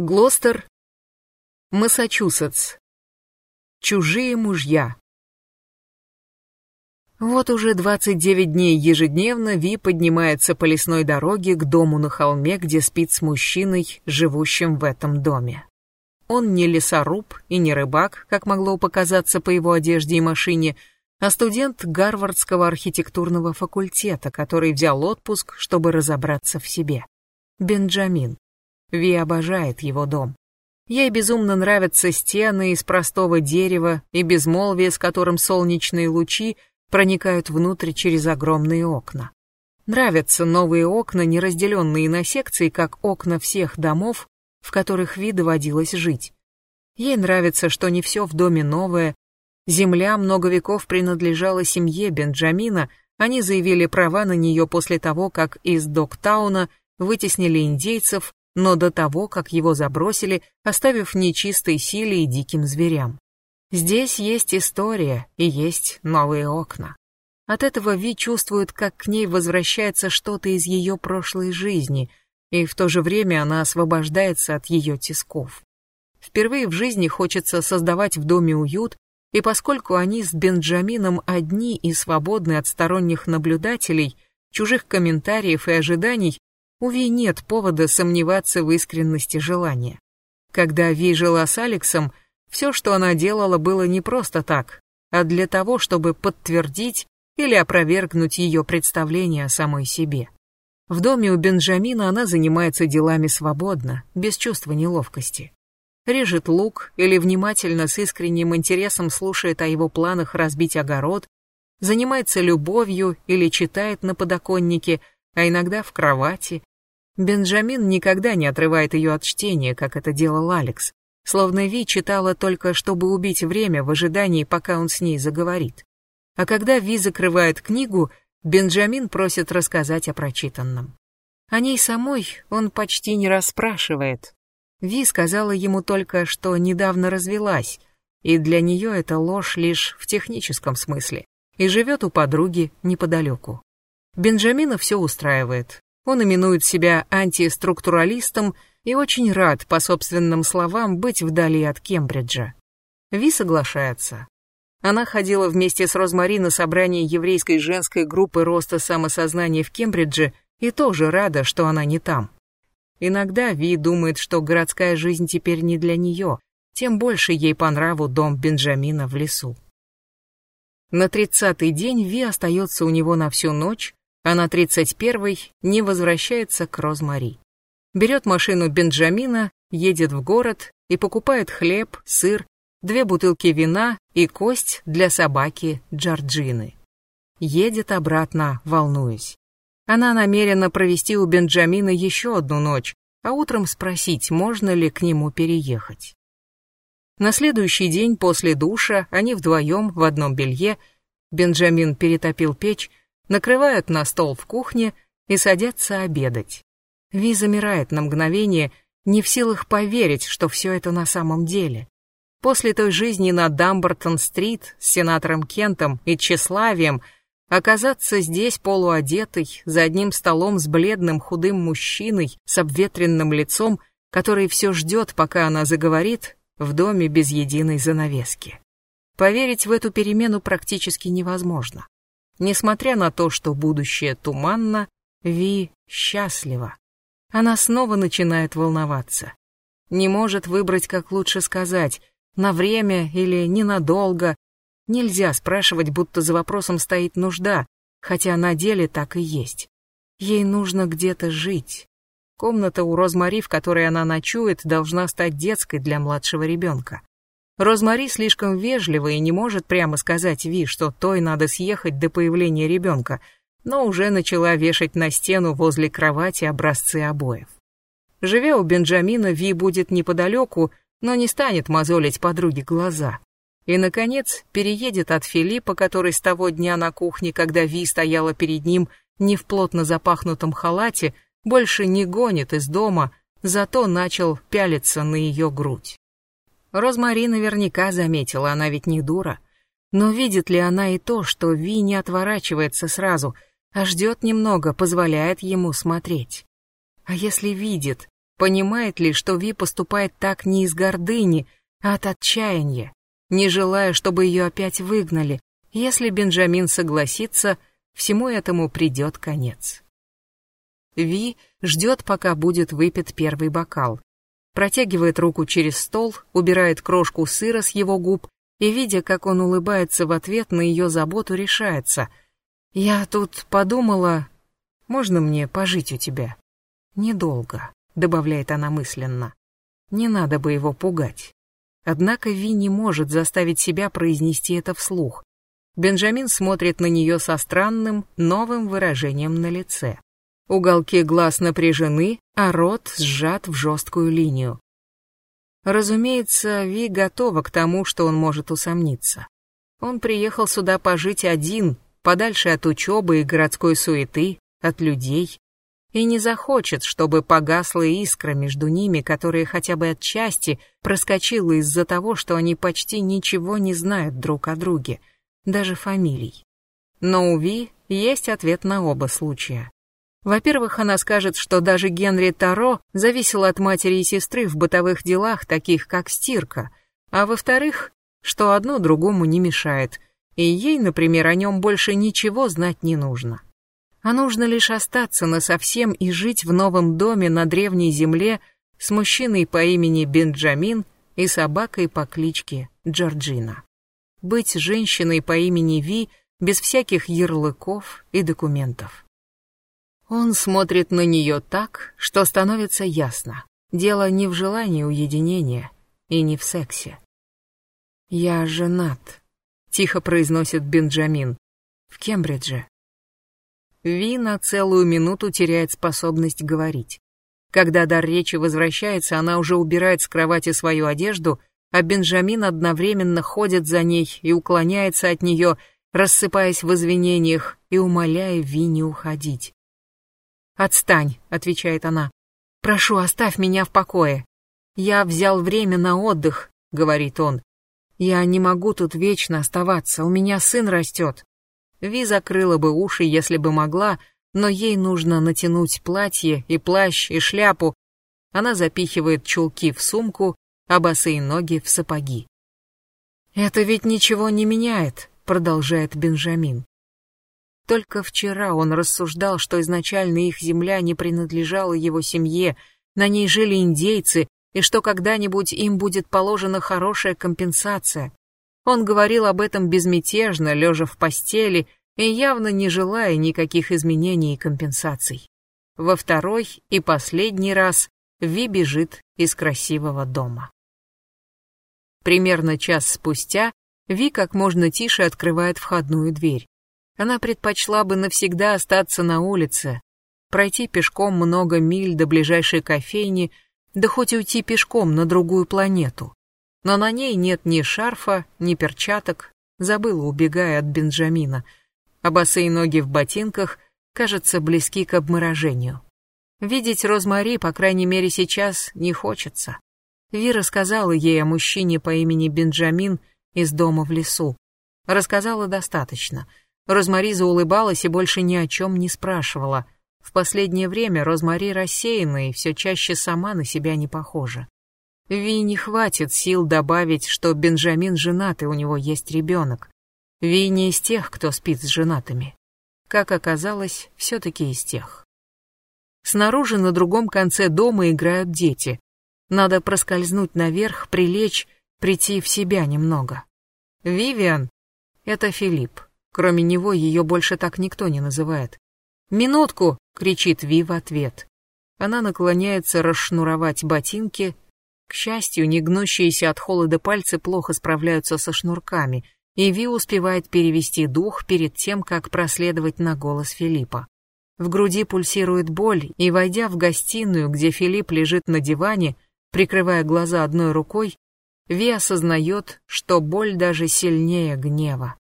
Глостер, Массачусетс. Чужие мужья. Вот уже 29 дней ежедневно Ви поднимается по лесной дороге к дому на холме, где спит с мужчиной, живущим в этом доме. Он не лесоруб и не рыбак, как могло показаться по его одежде и машине, а студент Гарвардского архитектурного факультета, который взял отпуск, чтобы разобраться в себе. Бенджамин. Ви обожает его дом. Ей безумно нравятся стены из простого дерева и безмолвие, с которым солнечные лучи проникают внутрь через огромные окна. Нравятся новые окна, не разделенные на секции, как окна всех домов, в которых Ви доводилось жить. Ей нравится, что не все в доме новое. Земля много веков принадлежала семье Бенджамина, они заявили права на нее после того, как из Доктауна вытеснили индейцев, но до того, как его забросили, оставив нечистой силе и диким зверям. Здесь есть история и есть новые окна. От этого Ви чувствует, как к ней возвращается что-то из ее прошлой жизни, и в то же время она освобождается от ее тисков. Впервые в жизни хочется создавать в доме уют, и поскольку они с Бенджамином одни и свободны от сторонних наблюдателей, чужих комментариев и ожиданий, у Ви нет повода сомневаться в искренности желания. Когда Ви жила с Алексом, все, что она делала, было не просто так, а для того, чтобы подтвердить или опровергнуть ее представление о самой себе. В доме у Бенджамина она занимается делами свободно, без чувства неловкости. Режет лук или внимательно с искренним интересом слушает о его планах разбить огород, занимается любовью или читает на подоконнике, а иногда в кровати. Бенджамин никогда не отрывает ее от чтения, как это делал Алекс словно Ви читала только, чтобы убить время в ожидании, пока он с ней заговорит. А когда Ви закрывает книгу, Бенджамин просит рассказать о прочитанном. О ней самой он почти не расспрашивает. Ви сказала ему только, что недавно развелась, и для нее это ложь лишь в техническом смысле, и живет у подруги неподалеку. Бенджамина все устраивает. Он именует себя антиструктуралистом и очень рад, по собственным словам, быть вдали от Кембриджа. Ви соглашается. Она ходила вместе с Розмари на собрание еврейской женской группы роста самосознания в Кембридже и тоже рада, что она не там. Иногда Ви думает, что городская жизнь теперь не для нее, тем больше ей по нраву дом Бенджамина в лесу. На тридцатый день Ви остается у него на всю ночь, а на тридцать первый не возвращается к Розмари берет машину Бенджамина, едет в город и покупает хлеб, сыр, две бутылки вина и кость для собаки Джорджины. Едет обратно, волнуясь. Она намерена провести у Бенджамина еще одну ночь, а утром спросить, можно ли к нему переехать. На следующий день после душа они вдвоем в одном белье, Бенджамин перетопил печь, накрывают на стол в кухне и садятся обедать. Ви замирает на мгновение, не в силах поверить, что все это на самом деле. После той жизни на Дамбертон-стрит с сенатором Кентом и тщеславием оказаться здесь полуодетой, за одним столом с бледным худым мужчиной с обветренным лицом, который все ждет, пока она заговорит, в доме без единой занавески. Поверить в эту перемену практически невозможно. Несмотря на то, что будущее туманно, Ви счастлива. Она снова начинает волноваться. Не может выбрать, как лучше сказать, на время или ненадолго. Нельзя спрашивать, будто за вопросом стоит нужда, хотя на деле так и есть. Ей нужно где-то жить. Комната у Розмари, в которой она ночует, должна стать детской для младшего ребенка. Розмари слишком вежлива и не может прямо сказать Ви, что той надо съехать до появления ребенка — но уже начала вешать на стену возле кровати образцы обоев. Живя у Бенджамина, Ви будет неподалеку, но не станет мозолить подруге глаза. И, наконец, переедет от Филиппа, который с того дня на кухне, когда Ви стояла перед ним не в плотно запахнутом халате, больше не гонит из дома, зато начал пялиться на ее грудь. Розмари наверняка заметила, она ведь не дура. Но видит ли она и то, что Ви не отворачивается сразу — а ждет немного, позволяет ему смотреть. А если видит, Понимает ли, что Ви поступает так не из гордыни, а от отчаяния, не желая, чтобы ее опять выгнали. Если Бенджамин согласится, всему этому придет конец. Ви ждет, пока будет выпит первый бокал. Протягивает руку через стол, убирает крошку сыра с его губ и, видя, как он улыбается в ответ на ее заботу, решается. «Я тут подумала, можно мне пожить у тебя?» «Недолго», — добавляет она мысленно. «Не надо бы его пугать». Однако Ви не может заставить себя произнести это вслух. Бенджамин смотрит на нее со странным, новым выражением на лице. Уголки глаз напряжены, а рот сжат в жесткую линию. Разумеется, Ви готова к тому, что он может усомниться. Он приехал сюда пожить один, подальше от учебы и городской суеты, от людей, и не захочет, чтобы погасла искра между ними, которая хотя бы отчасти проскочила из-за того, что они почти ничего не знают друг о друге, даже фамилий. Но у Ви есть ответ на оба случая. Во-первых, она скажет, что даже Генри Таро зависел от матери и сестры в бытовых делах, таких как стирка, а во-вторых, что одно другому не мешает, и ей, например, о нем больше ничего знать не нужно а нужно лишь остаться насовсем и жить в новом доме на древней земле с мужчиной по имени Бенджамин и собакой по кличке Джорджина. Быть женщиной по имени Ви без всяких ярлыков и документов. Он смотрит на нее так, что становится ясно. Дело не в желании уединения и не в сексе. «Я женат», — тихо произносит Бенджамин, — «в Кембридже». Ви на целую минуту теряет способность говорить. Когда дар речи возвращается, она уже убирает с кровати свою одежду, а Бенджамин одновременно ходит за ней и уклоняется от нее, рассыпаясь в извинениях и умоляя Ви не уходить. «Отстань», — отвечает она. «Прошу, оставь меня в покое. Я взял время на отдых», — говорит он. «Я не могу тут вечно оставаться, у меня сын растет». Ви закрыла бы уши, если бы могла, но ей нужно натянуть платье и плащ и шляпу. Она запихивает чулки в сумку, а босые ноги в сапоги. «Это ведь ничего не меняет», — продолжает Бенджамин. Только вчера он рассуждал, что изначально их земля не принадлежала его семье, на ней жили индейцы, и что когда-нибудь им будет положена хорошая компенсация. Он говорил об этом безмятежно, лежа в постели и явно не желая никаких изменений и компенсаций. Во второй и последний раз Ви бежит из красивого дома. Примерно час спустя Ви как можно тише открывает входную дверь. Она предпочла бы навсегда остаться на улице, пройти пешком много миль до ближайшей кофейни, да хоть уйти пешком на другую планету но на ней нет ни шарфа, ни перчаток, забыла, убегая от Бенджамина, а босые ноги в ботинках, кажется, близки к обморожению. Видеть Розмари, по крайней мере сейчас, не хочется. Ви рассказала ей о мужчине по имени Бенджамин из дома в лесу. Рассказала достаточно. Розмари заулыбалась и больше ни о чем не спрашивала. В последнее время Розмари рассеяна и все чаще сама на себя не похожа. Ви не хватит сил добавить, что Бенджамин женат и у него есть ребенок. Ви не из тех, кто спит с женатыми. Как оказалось, все-таки из тех. Снаружи на другом конце дома играют дети. Надо проскользнуть наверх, прилечь, прийти в себя немного. Вивиан — это Филипп. Кроме него ее больше так никто не называет. «Минутку!» — кричит Ви в ответ. Она наклоняется расшнуровать ботинки, к счастью, негнущиеся от холода пальцы плохо справляются со шнурками, и Ви успевает перевести дух перед тем, как проследовать на голос Филиппа. В груди пульсирует боль, и, войдя в гостиную, где Филипп лежит на диване, прикрывая глаза одной рукой, Ви осознает, что боль даже сильнее гнева.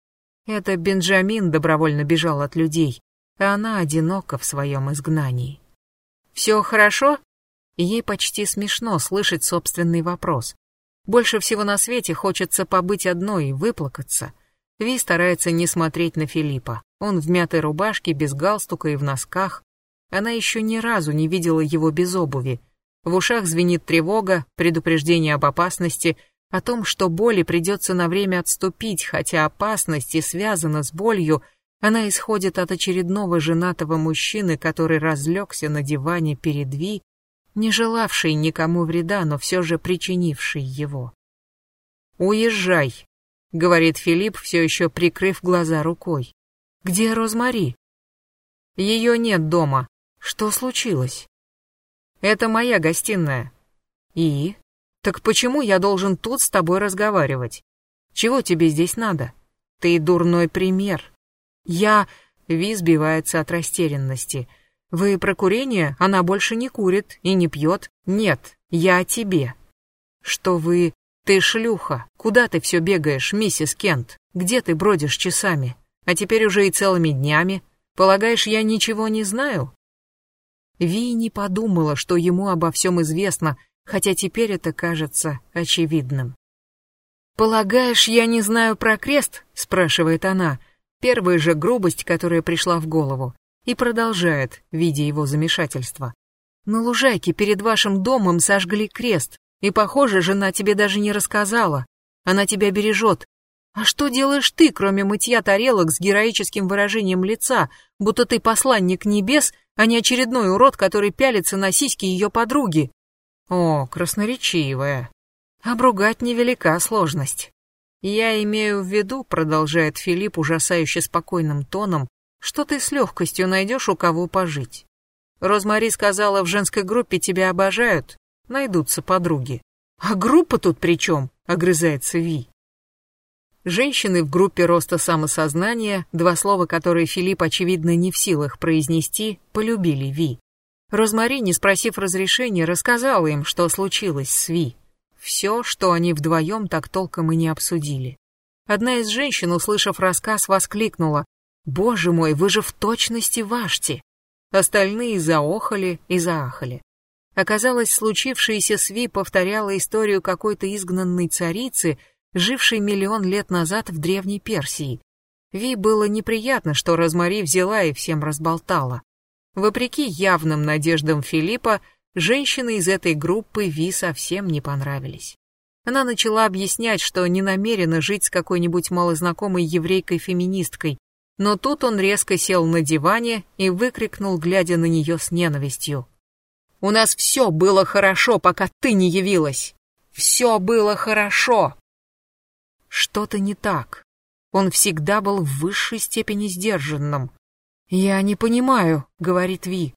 Это Бенджамин добровольно бежал от людей, а она одинока в своем изгнании. «Все хорошо?» ей почти смешно слышать собственный вопрос. Больше всего на свете хочется побыть одной и выплакаться. Ви старается не смотреть на Филиппа. Он в мятой рубашке, без галстука и в носках. Она еще ни разу не видела его без обуви. В ушах звенит тревога, предупреждение об опасности, о том, что боли придется на время отступить, хотя опасность и связана с болью, она исходит от очередного женатого мужчины, который разлегся на диване перед Ви, не желавший никому вреда, но все же причинивший его. «Уезжай», — говорит Филипп, все еще прикрыв глаза рукой. «Где Розмари?» «Ее нет дома. Что случилось?» «Это моя гостиная». «И?» «Так почему я должен тут с тобой разговаривать? Чего тебе здесь надо? Ты дурной пример». «Я...» — Ви сбивается от растерянности. «Вы про курение? Она больше не курит и не пьет. Нет, я о тебе». «Что вы...» «Ты шлюха! Куда ты все бегаешь, миссис Кент? Где ты бродишь часами? А теперь уже и целыми днями? Полагаешь, я ничего не знаю?» Ви не подумала, что ему обо всем известно, хотя теперь это кажется очевидным. «Полагаешь, я не знаю про крест?» — спрашивает она. Первая же грубость, которая пришла в голову. И продолжает, видя его замешательство. «На лужайке перед вашим домом сожгли крест. И, похоже, жена тебе даже не рассказала. Она тебя бережет. А что делаешь ты, кроме мытья тарелок с героическим выражением лица, будто ты посланник небес, а не очередной урод, который пялится на сиськи ее подруги? О, красноречивая. Обругать невелика сложность. Я имею в виду, продолжает Филипп ужасающе спокойным тоном, что ты с легкостью найдешь у кого пожить. Розмари сказала, в женской группе тебя обожают, найдутся подруги. А группа тут при чем? Огрызается Ви. Женщины в группе роста самосознания, два слова, которые Филипп, очевидно, не в силах произнести, полюбили Ви. Розмари, не спросив разрешения, рассказала им, что случилось с Ви. Все, что они вдвоем так толком и не обсудили. Одна из женщин, услышав рассказ, воскликнула «Боже мой, вы же в точности Вашти!» Остальные заохали и заахали. Оказалось, случившееся с Ви повторяло историю какой-то изгнанной царицы, жившей миллион лет назад в Древней Персии. Ви было неприятно, что Розмари взяла и всем разболтала. Вопреки явным надеждам Филиппа, женщины из этой группы Ви совсем не понравились. Она начала объяснять, что не намерена жить с какой-нибудь малознакомой еврейкой-феминисткой, но тут он резко сел на диване и выкрикнул, глядя на нее с ненавистью. У нас все было хорошо, пока ты не явилась. Все было хорошо. Что-то не так. Он всегда был в высшей степени сдержанным. «Я не понимаю», — говорит Ви.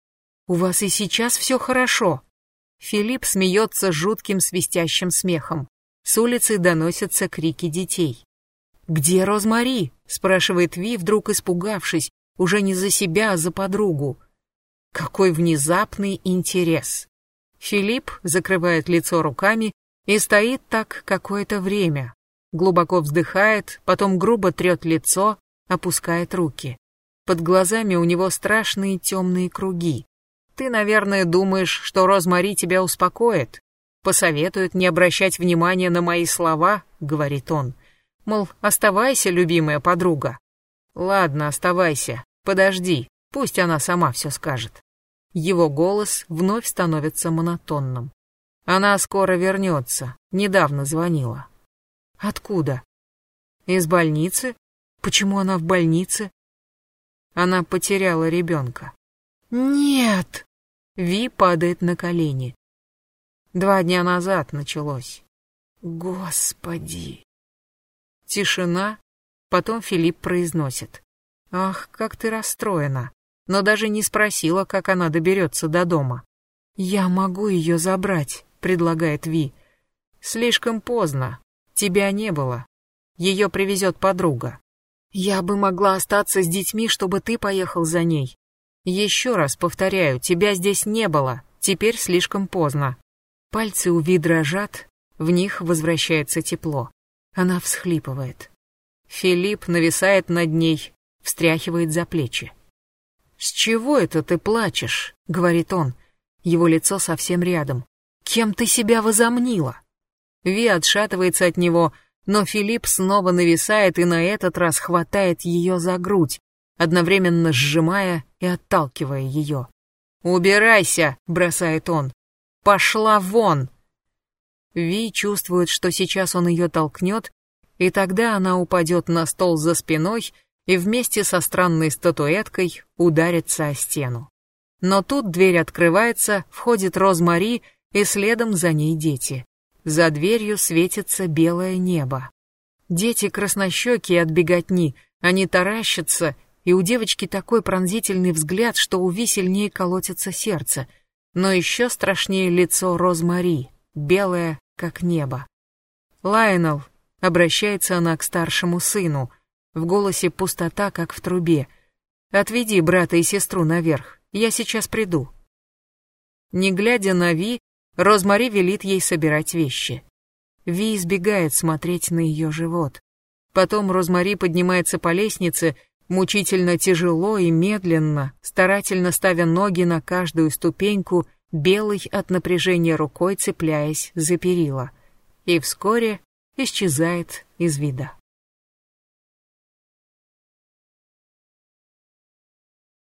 «У вас и сейчас все хорошо». Филипп смеется жутким свистящим смехом. С улицы доносятся крики детей. «Где Розмари?» — спрашивает Ви, вдруг испугавшись, уже не за себя, а за подругу. Какой внезапный интерес. Филипп закрывает лицо руками и стоит так какое-то время. Глубоко вздыхает, потом грубо трет лицо, опускает руки. Под глазами у него страшные темные круги. Ты, наверное, думаешь, что Розмари тебя успокоит, посоветует не обращать внимания на мои слова, говорит он. Мол, оставайся, любимая подруга. Ладно, оставайся, подожди, Пусть она сама все скажет. Его голос вновь становится монотонным. Она скоро вернется, недавно звонила. Откуда? Из больницы? Почему она в больнице? Она потеряла ребенка. Нет! Ви падает на колени. Два дня назад началось. Господи! Тишина, потом Филипп произносит. Ах, как ты расстроена но даже не спросила, как она доберется до дома. «Я могу ее забрать», — предлагает Ви. «Слишком поздно. Тебя не было. Ее привезет подруга. Я бы могла остаться с детьми, чтобы ты поехал за ней. Еще раз повторяю, тебя здесь не было. Теперь слишком поздно». Пальцы у Ви дрожат, в них возвращается тепло. Она всхлипывает. Филипп нависает над ней, встряхивает за плечи. «С чего это ты плачешь?» — говорит он. Его лицо совсем рядом. «Кем ты себя возомнила?» Ви отшатывается от него, но Филипп снова нависает и на этот раз хватает ее за грудь, одновременно сжимая и отталкивая ее. «Убирайся!» — бросает он. Пошла вон!» Ви чувствует, что сейчас он ее толкнет, и тогда она упадет на стол за спиной и вместе со странной статуэткой ударится о стену. Но тут дверь открывается, входит Розмари, и следом за ней дети. За дверью светится белое небо. Дети краснощекие от беготни, они таращатся, и у девочки такой пронзительный взгляд, что у Ви колотится сердце. Но еще страшнее лицо Розмари, белое, как небо. «Лайонел», — обращается она к старшему сыну, в голосе пустота, как в трубе. «Отведи брата и сестру наверх, я сейчас приду». Не глядя на Ви, Розмари велит ей собирать вещи. Ви избегает смотреть на ее живот. Потом Розмари поднимается по лестнице, мучительно тяжело и медленно, старательно ставя ноги на каждую ступеньку, белой от напряжения рукой цепляясь за перила. И вскоре исчезает из вида.